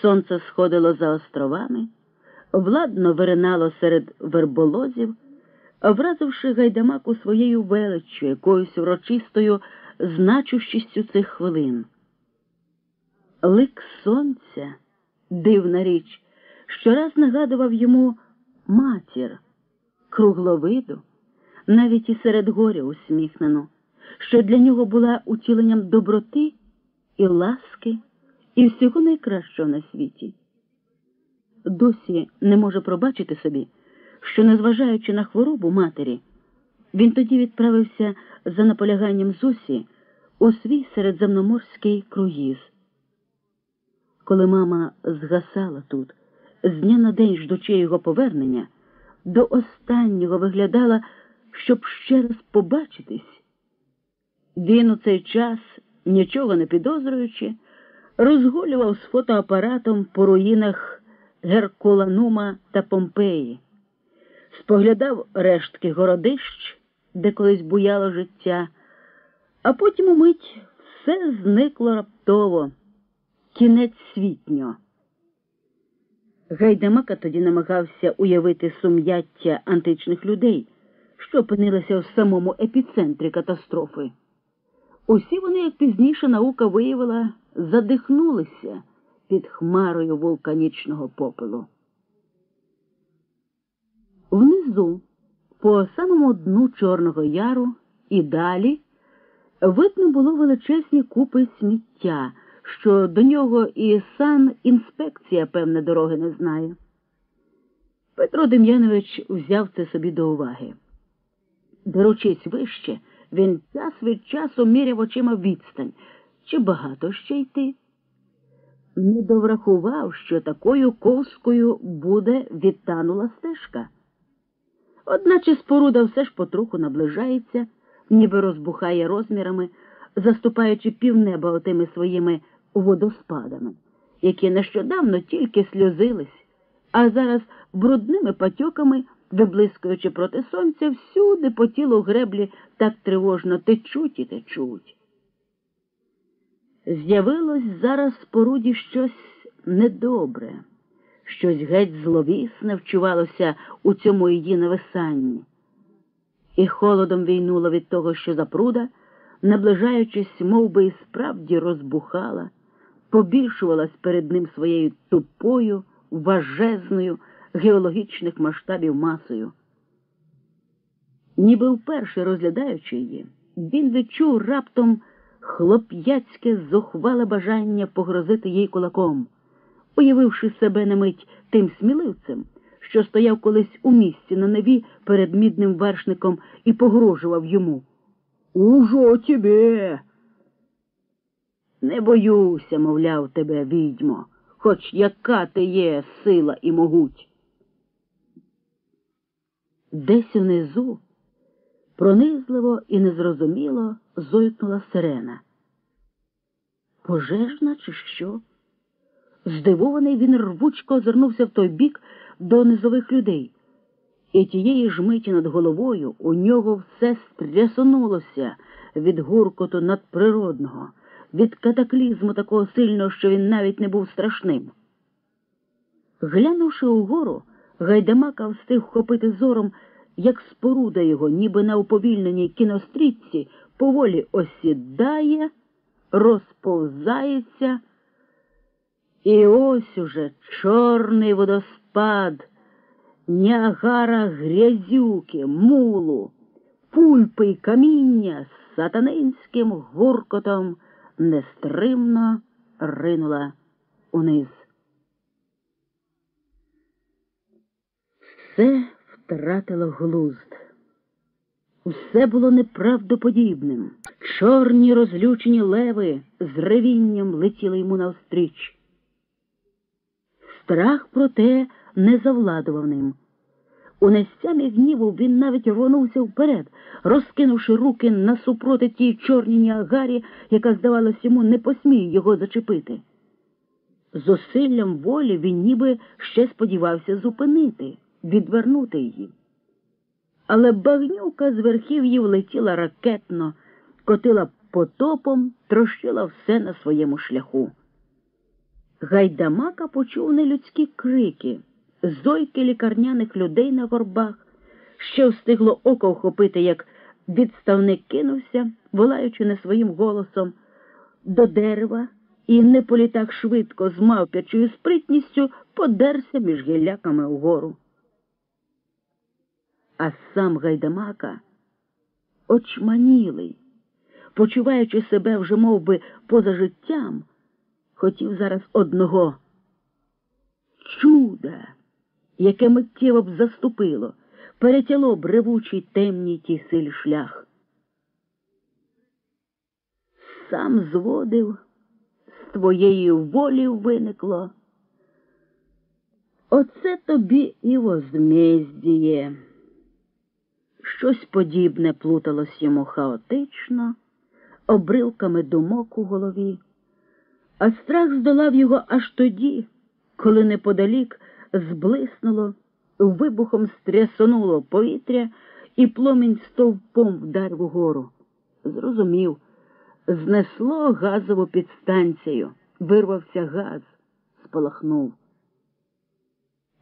Сонце сходило за островами, владно виринало серед верболозів, вразивши гайдамаку своєю величчю, якоюсь урочистою значущістю цих хвилин. Лик сонця, дивна річ, щораз нагадував йому матір, кругловиду, навіть і серед горя усміхнену, що для нього була утіленням доброти і ласки і всього найкращого на світі. Досі не може пробачити собі, що, незважаючи на хворобу матері, він тоді відправився за наполяганням Зосі у свій середземноморський круїз. Коли мама згасала тут, з дня на день ждучи його повернення, до останнього виглядала, щоб ще раз побачитись. Він у цей час, нічого не підозрюючи, розгулював з фотоапаратом по руїнах Геркуланума та Помпеї, споглядав рештки городищ, де колись буяло життя, а потім умить все зникло раптово, кінець світньо. Гайдамака тоді намагався уявити сум'яття античних людей, що опинилися в самому епіцентрі катастрофи. Усі вони, як пізніше наука виявила, задихнулися під хмарою вулканічного попелу. Внизу, по самому дну Чорного Яру і далі, видно було величезні купи сміття, що до нього і сан інспекція, певне, дороги не знає. Петро Дем'янович взяв це собі до уваги. Беручись вище, він час від часу міряв очима відстань. Чи багато ще йти? Не доврахував, що такою ковскою буде відтанула стежка. Одначе споруда все ж потроху наближається, ніби розбухає розмірами, заступаючи півнеба отими своїми водоспадами, які нещодавно тільки сльозились, а зараз брудними патьоками, виблискуючи проти сонця, всюди по тілу греблі так тривожно течуть і течуть. З'явилось зараз в споруді щось недобре, щось геть зловісне вчувалося у цьому її нависанні, і холодом війнуло від того, що запруда, наближаючись, мов би і справді розбухала, побільшувалась перед ним своєю тупою, важезною геологічних масштабів масою. Ніби вперше розглядаючи її, він відчув раптом хлоп'яцьке зухвале бажання погрозити їй кулаком, уявивши себе на мить тим сміливцем, що стояв колись у місці на неві перед мідним вершником і погрожував йому. Ужо тебе. Не боюся, мовляв, тебе, відьмо, хоч яка ти є сила і могуть. Десь унизу пронизливо і незрозуміло зойкнула сирена. Пожежна, чи що? Здивований він рвучко озирнувся в той бік до низових людей, і тієї ж миті над головою у нього все стрясонулося від гуркоту надприродного, від катаклізму такого сильного, що він навіть не був страшним. Глянувши угору, гайдамака встиг вхопити зором як споруда його, ніби на уповільненій кінострічці, поволі осідає, розповзається І ось уже чорний водоспад, Ніагара грязюки, мулу, пульпи й каміння з сатанинським гуркотом нестримно ринула униз. Все втратило глузд. Усе було неправдоподібним. Чорні розлючені леви з ревінням летіли йому навстріч. Страх, проте, не завладував ним. У нестямі гніву він навіть рвонувся вперед, розкинувши руки насупроти тій чорній Ніагарі, яка, здавалось, йому не посміє його зачепити. Зусиллям волі він ніби ще сподівався зупинити, відвернути її. Але багнюка з верхів'їв летіла ракетно, котила потопом, трощила все на своєму шляху. Гайдамака почув нелюдські крики, зойки лікарняних людей на горбах, ще встигло око вхопити, як відставник кинувся, волаючи не своїм голосом, до дерева і не по літах швидко з мавпячою спритністю подерся між гілляками угору. А сам Гайдамака, очманілий, почуваючи себе вже мов би, поза життям, хотів зараз одного чуда, яке миттєво б заступило, перетяло б ревучий темній тій силі шлях. Сам зводив, з твоєї волі виникло. Оце тобі і возмездіє. Щось подібне плуталось йому хаотично, обривками думок у голові, а страх здолав його аж тоді, коли неподалік зблиснуло, вибухом стрясонуло повітря, і пломінь стовпом вдарив угору. Зрозумів, знесло газову підстанцію, вирвався газ, спалахнув.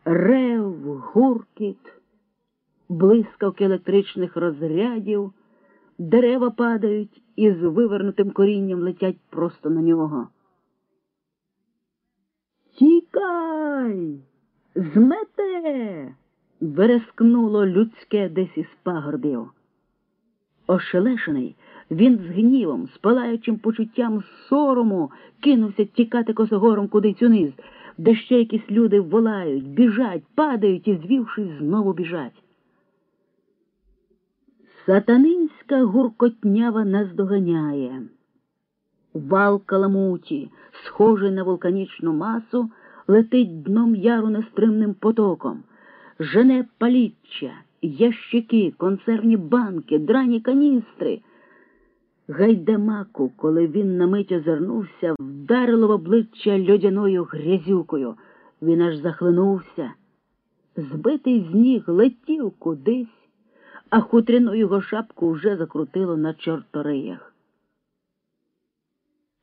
Рев, гуркіт блискавки електричних розрядів, дерева падають і з вивернутим корінням летять просто на нього. Тікай, змете. верескнуло людське десь із пагорбів. Ошелешений, він з гнівом, з палаючим почуттям сорому кинувся тікати косогором кудись униз, де ще якісь люди волають, біжать, падають і, звівшись, знову біжать. Сатанинська гуркотнява наздоганяє. Вал каламуті, схожий на вулканічну масу, летить дном яру нестримним потоком, жене паліччя, ящики, консервні банки, драні каністри. Гайдамаку, коли він на мить озирнувся, вдарило в обличчя льодяною грязюкою. Він аж захлинувся. Збитий з ніг летів кудись а хутряну його шапку вже закрутило на чорториях.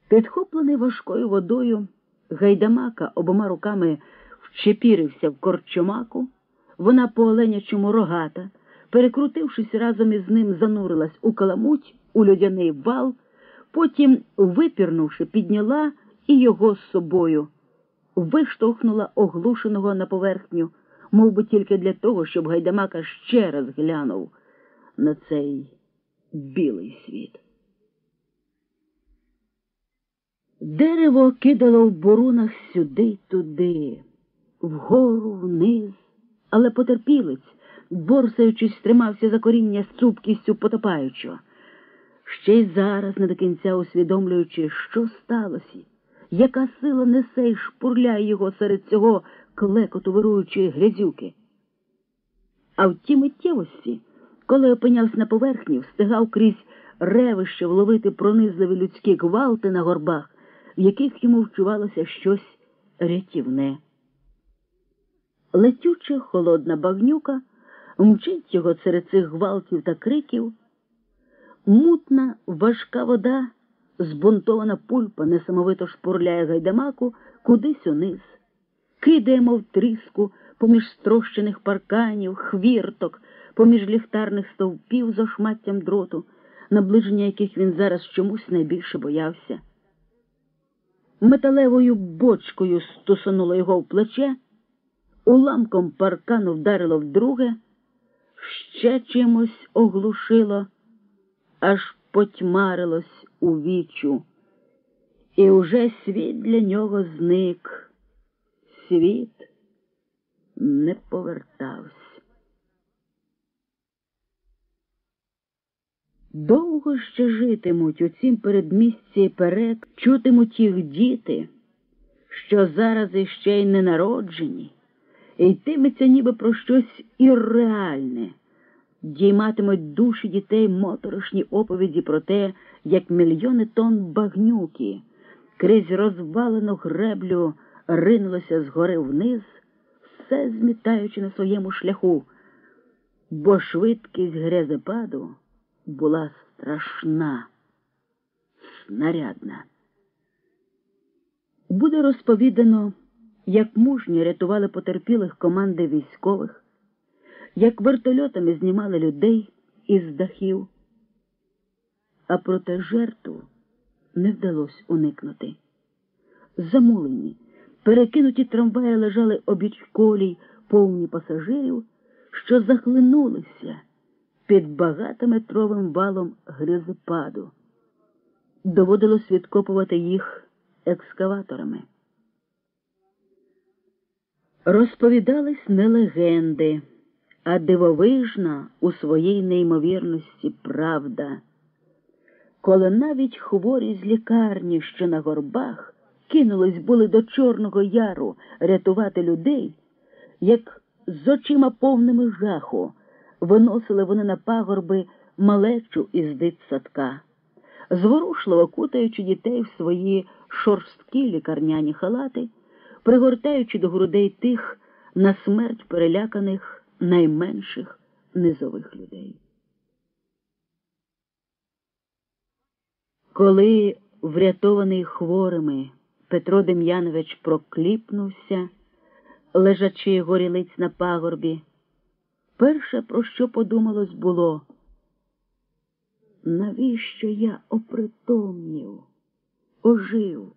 Підхоплений важкою водою, гайдамака обома руками вчепірився в корчомаку, вона по оленячому рогата, перекрутившись разом із ним, занурилась у каламуть, у льодяний вал, потім, випірнувши, підняла і його з собою, виштовхнула оглушеного на поверхню мов би тільки для того, щоб гайдамака ще раз глянув на цей білий світ. Дерево кидало в бурунах сюди й туди, вгору, вниз, але потерпілець, борсаючись, тримався за коріння з цупкістю потопаючого. Ще й зараз, не до кінця усвідомлюючи, що сталося, яка сила несе й шпурляє його серед цього клекоту вируючої грязюки. А в ті миттєвості, коли опинявся на поверхні, встигав крізь ревище вловити пронизливі людські гвалти на горбах, в яких йому вчувалося щось рятівне. Летюча холодна багнюка мчить його серед цих гвалтів та криків, мутна важка вода, збунтована пульпа несамовито шпурляє гайдамаку кудись униз кидає, мов тріску, поміж строщених парканів, хвірток, поміж ліхтарних стовпів за шматтям дроту, наближення яких він зараз чомусь найбільше боявся. Металевою бочкою стусануло його в плече, уламком паркану вдарило вдруге, ще чимось оглушило, аж потьмарилось у вічу. І уже світ для нього зник. Світ не повертався. Довго ще житимуть у цім передмісті перек, чутимуть їх діти, що зараз іще й не народжені, і йтиметься ніби про щось ірреальне, дійматимуть душі дітей моторошні оповіді про те, як мільйони тонн багнюки крізь розвалену греблю ринулося згори вниз, все змітаючи на своєму шляху, бо швидкість грязепаду була страшна, снарядна. Буде розповідано, як мужньо рятували потерпілих команди військових, як вертольотами знімали людей із дахів, а проте жертву не вдалося уникнути. Замулені, перекинуті трамваї лежали обіч колій, повні пасажирів, що захлинулися під багатометровим валом гризопаду. Доводилось відкопувати їх екскаваторами. Розповідались не легенди, а дивовижна у своїй неймовірності правда. Коли навіть хворі з лікарні, що на горбах, кинулись були до Чорного Яру рятувати людей, як з очима повними жаху виносили вони на пагорби малечу із дитсадка, зворушливо кутаючи дітей в свої шорсткі лікарняні халати, пригортаючи до грудей тих на смерть переляканих найменших низових людей. Коли, врятований хворими, Петро Дем'янович прокліпнувся, лежачи горілиць на пагорбі, перше, про що подумалось, було, навіщо я опритомнів, ожив?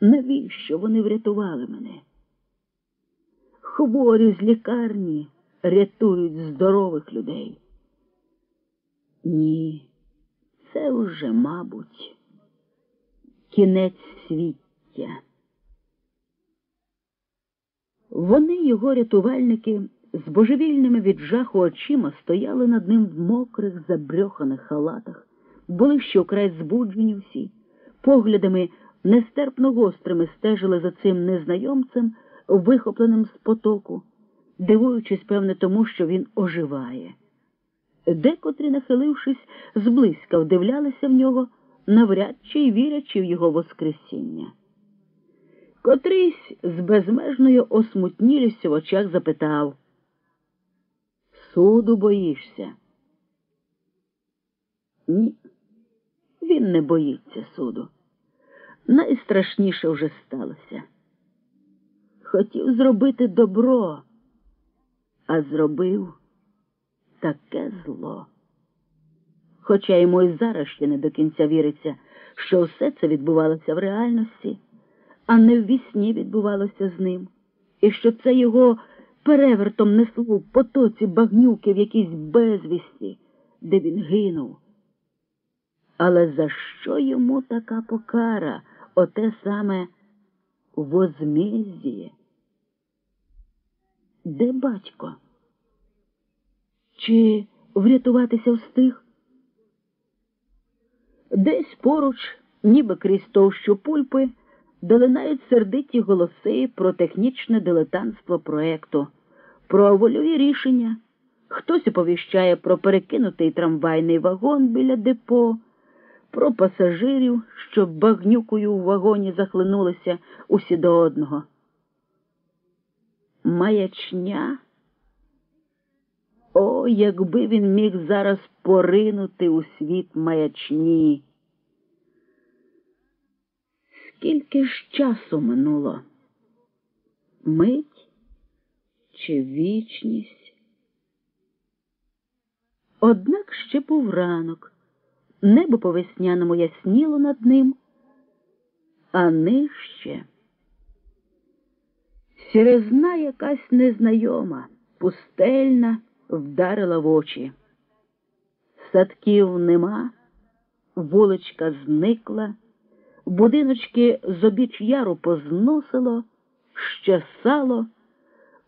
Навіщо вони врятували мене? Хворі з лікарні рятують здорових людей. Ні, це вже, мабуть, кінець свіття. Вони, його рятувальники, з божевільними від жаху очима стояли над ним в мокрих, забрьоханих халатах, були ще вкрай збуджені всі, поглядами нестерпно гострими стежили за цим незнайомцем, вихопленим з потоку, дивуючись, певне, тому, що він оживає. Декотрі, нахилившись, зблизька вдивлялися в нього, навряд чи й вірячи в його Воскресіння. Котрийсь з безмежною осмутнілістю в очах запитав Суду боїшся? Ні, він не боїться суду. Найстрашніше вже сталося. Хотів зробити добро, а зробив таке зло. Хоча йому і зараз ще не до кінця віриться, що все це відбувалося в реальності, а не в вісні відбувалося з ним, і що це його перевертом несло в потоці багнюки в якійсь безвісті, де він гинув. Але за що йому така покара, оте саме возмездіє? Де батько? Чи врятуватися встиг? Десь поруч, ніби крізь товщу пульпи, долинають сердиті голоси про технічне дилетантство проекту, про вольові рішення. Хтось оповіщає про перекинутий трамвайний вагон біля депо, про пасажирів, що багнюкою в вагоні захлинулися усі до одного. Маячня. О, якби він міг зараз поринути у світ маячні. Скільки ж часу минуло? Мить чи вічність? Однак ще був ранок, небо по весняному ясніло над ним, а нижче сірезна якась незнайома, пустельна вдарила в очі. Садків нема, вуличка зникла, будиночки з обіч яру позносило, щасало,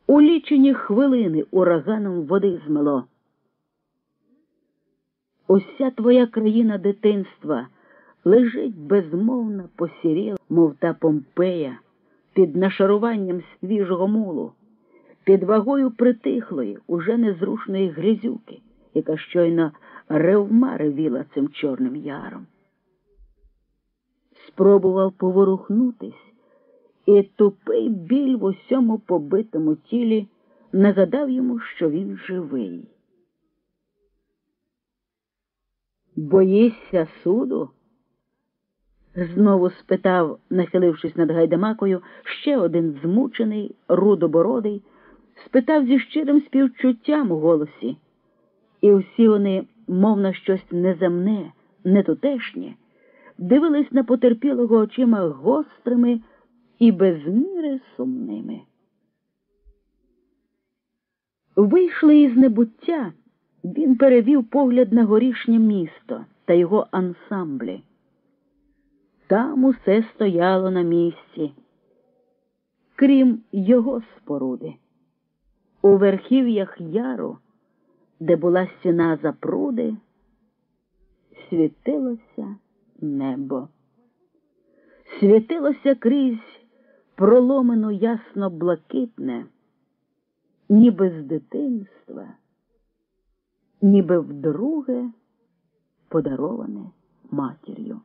у лічені хвилини ураганом води змело. Уся твоя країна дитинства лежить безмовно посіріла, мов та Помпея, під нашаруванням свіжого мулу, під вагою притихлої, уже незрушної грязюки, яка щойно ревма ревіла цим чорним яром. Спробував поворухнутись, і тупий біль в усьому побитому тілі нагадав йому, що він живий. Боїшся суду? знову спитав, нахилившись над гайдамакою, ще один змучений, рудобородий, спитав зі щирим співчуттям у голосі. І всі вони, мов на щось неземне, нетутешнє, дивились на потерпілого очима гострими і без міри сумними. Вийшли із небуття. Він перевів погляд на горішнє місто та його ансамблі. Там усе стояло на місці, крім його споруди. У верхів'ях яру, де була стіна запруди, світилося небо. Світилося крізь проломено ясно блакитне, ніби з дитинства ніби вдруге подароване матір'ю.